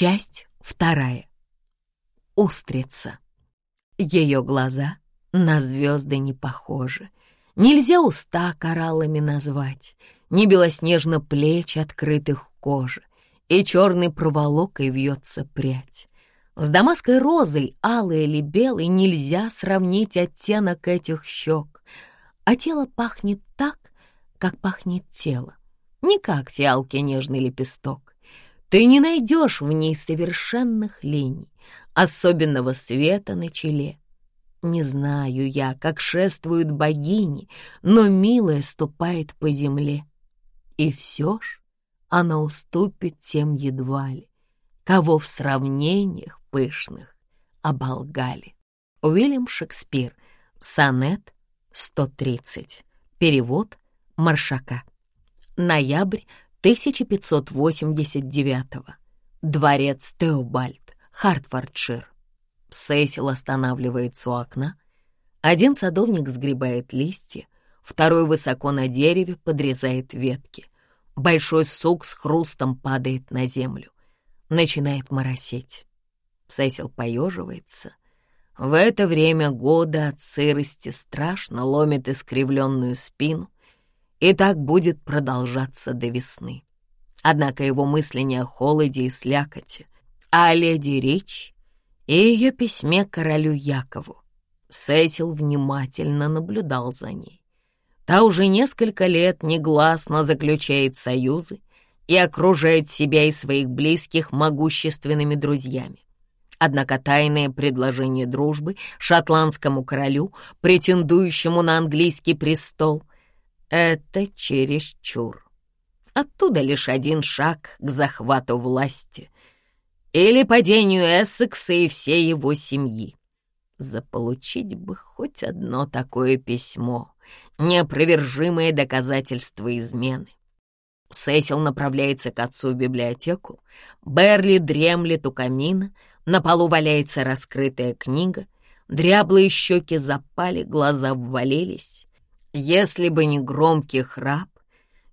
Часть вторая. Устрица. Ее глаза на звезды не похожи. Нельзя уста кораллами назвать, ни белоснежно плеч открытых кожи, и черной проволокой вьется прядь. С дамасской розой, алой или белой, нельзя сравнить оттенок этих щек, а тело пахнет так, как пахнет тело, не как фиалки нежный лепесток. Ты не найдешь в ней совершенных линий, особенного света на челе. Не знаю я, как шествуют богини, но милая ступает по земле. И все ж она уступит тем едва ли, кого в сравнениях пышных оболгали. Уильям Шекспир, сонет 130, перевод Маршака. Ноябрь 1589 Дворец Теобальд, Хартфордшир. Сесил останавливается у окна. Один садовник сгребает листья, второй высоко на дереве подрезает ветки. Большой сук с хрустом падает на землю. Начинает моросеть. Сесил поеживается. В это время года от сырости страшно ломит искривленную спину, и так будет продолжаться до весны. Однако его мысли не о холоде и слякоти, а о леди Рич и ее письме королю Якову. Сесил внимательно наблюдал за ней. Та уже несколько лет негласно заключает союзы и окружает себя и своих близких могущественными друзьями. Однако тайное предложение дружбы шотландскому королю, претендующему на английский престол, — это чересчур. Оттуда лишь один шаг к захвату власти или падению Эссекса и всей его семьи. Заполучить бы хоть одно такое письмо, неопровержимое доказательство измены. Сесил направляется к отцу в библиотеку, Берли дремлет у камина, на полу валяется раскрытая книга, дряблые щеки запали, глаза ввалились. Если бы не громкий храп,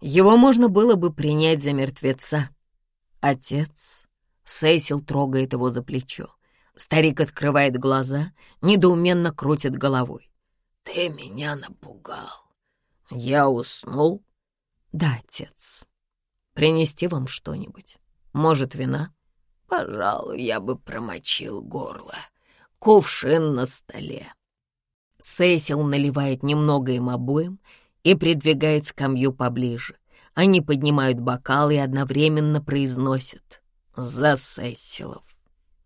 его можно было бы принять за мертвеца. Отец... Сесил трогает его за плечо. Старик открывает глаза, недоуменно крутит головой. «Ты меня напугал. Я уснул?» «Да, отец. Принести вам что-нибудь? Может, вина?» «Пожалуй, я бы промочил горло. Кувшин на столе». Сесил наливает немного им обоим и придвигает скамью поближе. Они поднимают бокалы и одновременно произносят «За Сесилов».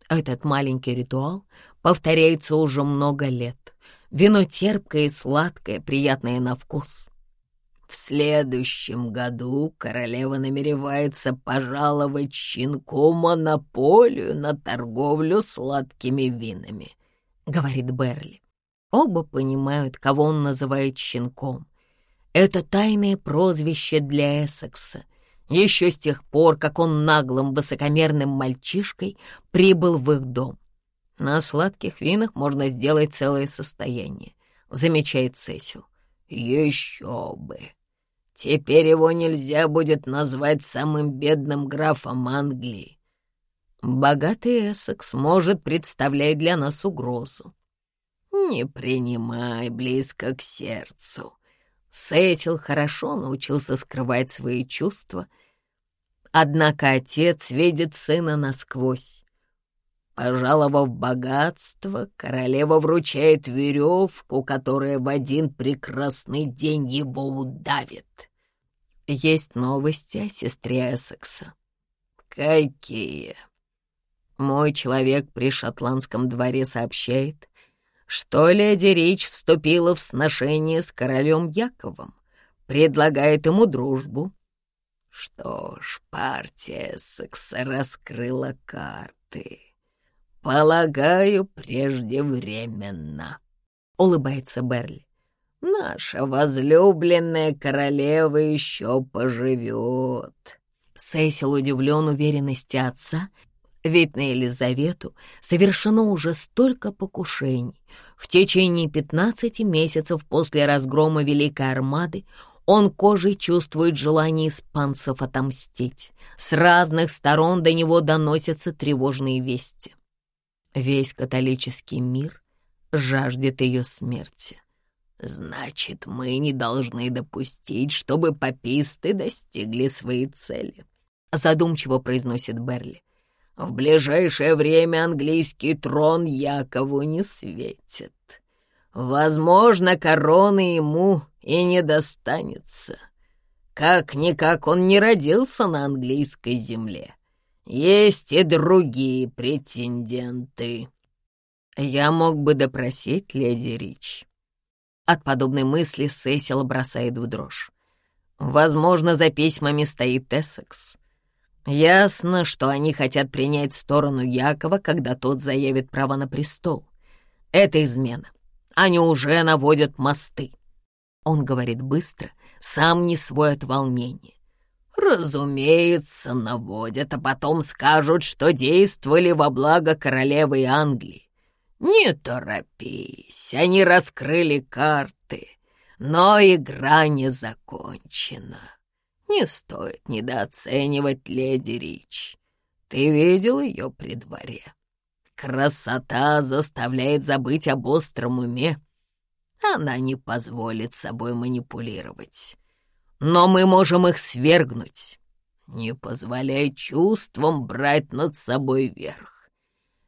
Этот маленький ритуал повторяется уже много лет. Вино терпкое и сладкое, приятное на вкус. В следующем году королева намеревается пожаловать щенку монополию на торговлю сладкими винами, — говорит Берли. Оба понимают, кого он называет щенком. Это тайное прозвище для Эссекса. Еще с тех пор, как он наглым высокомерным мальчишкой прибыл в их дом. На сладких винах можно сделать целое состояние, замечает Сесил. Еще бы! Теперь его нельзя будет назвать самым бедным графом Англии. Богатый Эссекс может представлять для нас угрозу. Не принимай близко к сердцу. Сетил хорошо научился скрывать свои чувства, однако отец видит сына насквозь. Пожаловав богатство, королева вручает веревку, которая в один прекрасный день его удавит. Есть новости о сестре Эссекса. Какие? Мой человек при шотландском дворе сообщает, что леди Рич вступила в сношение с королем Яковом, предлагает ему дружбу. Что ж, партия Эссекса раскрыла карты. «Полагаю, преждевременно», — улыбается Берли. «Наша возлюбленная королева еще поживет». Сесил удивлен уверенности отца, ведь на Елизавету совершено уже столько покушений. В течение пятнадцати месяцев после разгрома Великой Армады Он кожей чувствует желание испанцев отомстить. С разных сторон до него доносятся тревожные вести. Весь католический мир жаждет ее смерти. Значит, мы не должны допустить, чтобы паписты достигли своей цели, задумчиво произносит Берли. В ближайшее время английский трон Якову не светит. Возможно, короны ему и не достанется. Как-никак он не родился на английской земле. Есть и другие претенденты. Я мог бы допросить леди Рич. От подобной мысли Сесила бросает в дрожь. Возможно, за письмами стоит Эссекс. Ясно, что они хотят принять сторону Якова, когда тот заявит право на престол. Это измена. Они уже наводят мосты. Он говорит быстро, сам не свой от волнения. Разумеется, наводят, а потом скажут, что действовали во благо королевы Англии. Не торопись, они раскрыли карты, но игра не закончена. Не стоит недооценивать леди Рич. Ты видел ее при дворе? Красота заставляет забыть об остром уме она не позволит собой манипулировать. Но мы можем их свергнуть, не позволяя чувствам брать над собой верх.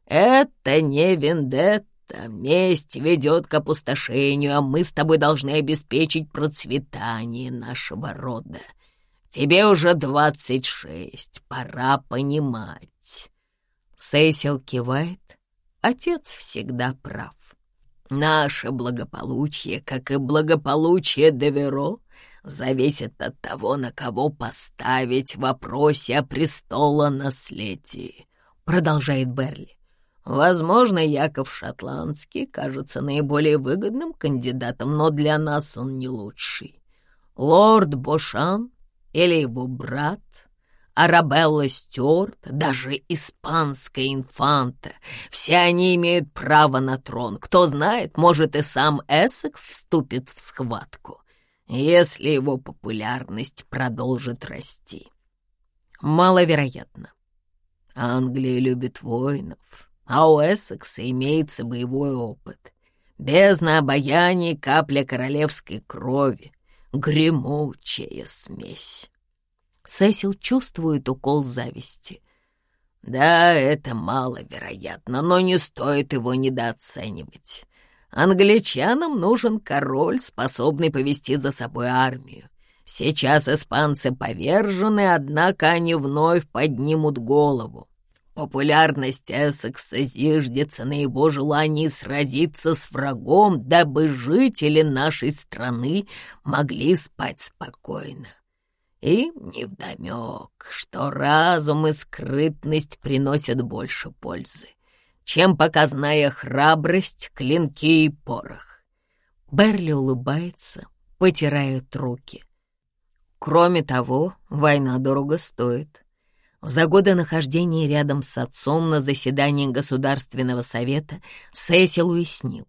Это не вендетта, месть ведет к опустошению, а мы с тобой должны обеспечить процветание нашего рода. Тебе уже двадцать шесть, пора понимать. Сесил кивает, отец всегда прав. Наше благополучие, как и благополучие Деверо, зависит от того, на кого поставить в вопросе о престолонаследии», — продолжает Берли. «Возможно, Яков Шотландский кажется наиболее выгодным кандидатом, но для нас он не лучший. Лорд Бошан или его брат Арабелла Стюарт, даже испанская инфанта. Все они имеют право на трон. Кто знает, может и сам Эссекс вступит в схватку, если его популярность продолжит расти. Маловероятно. Англия любит воинов, а у Эссекса имеется боевой опыт. Бездна обаяния капля королевской крови, гремучая смесь. Сесил чувствует укол зависти. Да, это маловероятно, но не стоит его недооценивать. Англичанам нужен король, способный повести за собой армию. Сейчас испанцы повержены, однако они вновь поднимут голову. Популярность Эссекса зиждется на его желании сразиться с врагом, дабы жители нашей страны могли спать спокойно. Им невдомек, что разум и скрытность приносят больше пользы, чем показная храбрость, клинки и порох. Берли улыбается, потирает руки. Кроме того, война дорого стоит. За годы нахождения рядом с отцом на заседании Государственного совета Сесил уяснил.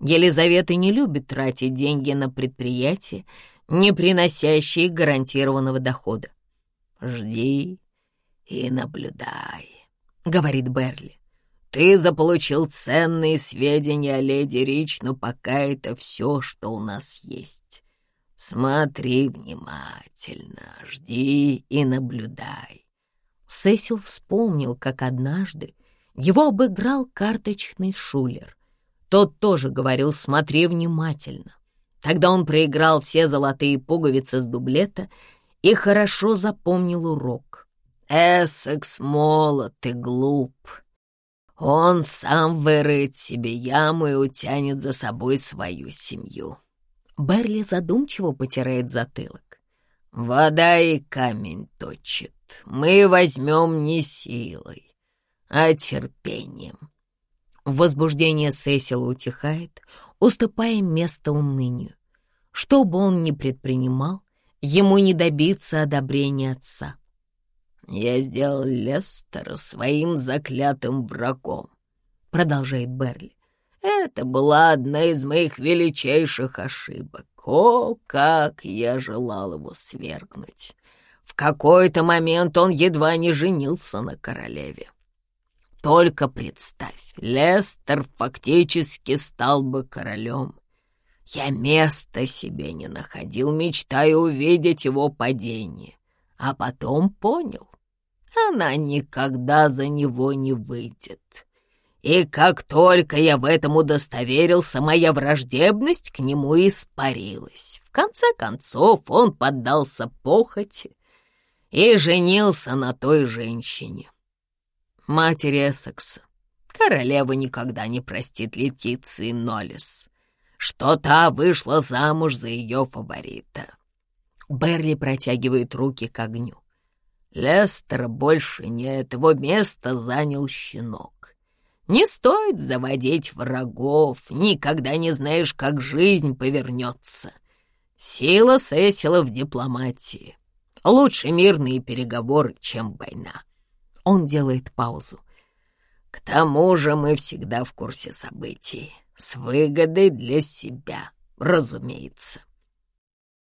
Елизавета не любит тратить деньги на предприятия, не приносящие гарантированного дохода. «Жди и наблюдай», — говорит Берли. «Ты заполучил ценные сведения о леди Рич, но пока это все, что у нас есть. Смотри внимательно, жди и наблюдай». Сесил вспомнил, как однажды его обыграл карточный шулер. Тот тоже говорил «смотри внимательно». Тогда он проиграл все золотые пуговицы с дублета и хорошо запомнил урок. Эссекс молод и глуп. Он сам вырыт себе яму и утянет за собой свою семью. Берли задумчиво потирает затылок. Вода и камень точит. Мы возьмем не силой, а терпением. Возбуждение Сесила утихает, уступая место унынию. Что бы он ни предпринимал, ему не добиться одобрения отца. «Я сделал Лестера своим заклятым врагом», — продолжает Берли. «Это была одна из моих величайших ошибок. О, как я желал его свергнуть! В какой-то момент он едва не женился на королеве. Только представь, Лестер фактически стал бы королем. Я места себе не находил, мечтая увидеть его падение. А потом понял, она никогда за него не выйдет. И как только я в этом удостоверился, моя враждебность к нему испарилась. В конце концов он поддался похоти и женился на той женщине, матери Эссекса. Королева никогда не простит Летиции Ноллес, что та вышла замуж за ее фаворита. Берли протягивает руки к огню. Лестера больше нет, его место занял щенок. Не стоит заводить врагов, никогда не знаешь, как жизнь повернется. Сила Сесила в дипломатии. Лучше мирные переговоры, чем война. Он делает паузу. К тому же мы всегда в курсе событий. С выгодой для себя, разумеется.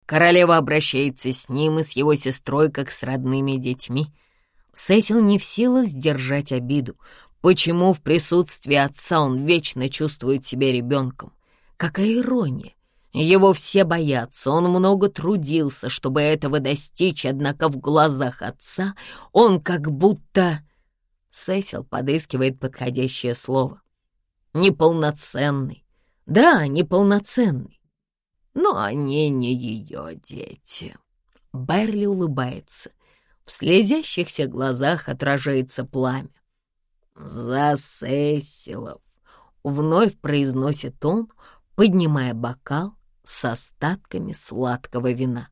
Королева обращается с ним и с его сестрой, как с родными детьми. Сесил не в силах сдержать обиду. Почему в присутствии отца он вечно чувствует себя ребенком? Какая ирония! Его все боятся, он много трудился, чтобы этого достичь, однако в глазах отца он как будто... Сесил подыскивает подходящее слово. Неполноценный. Да, неполноценный. Но они не ее дети. Берли улыбается. В слезящихся глазах отражается пламя. «За Сесилов!» — вновь произносит он, поднимая бокал с остатками сладкого вина.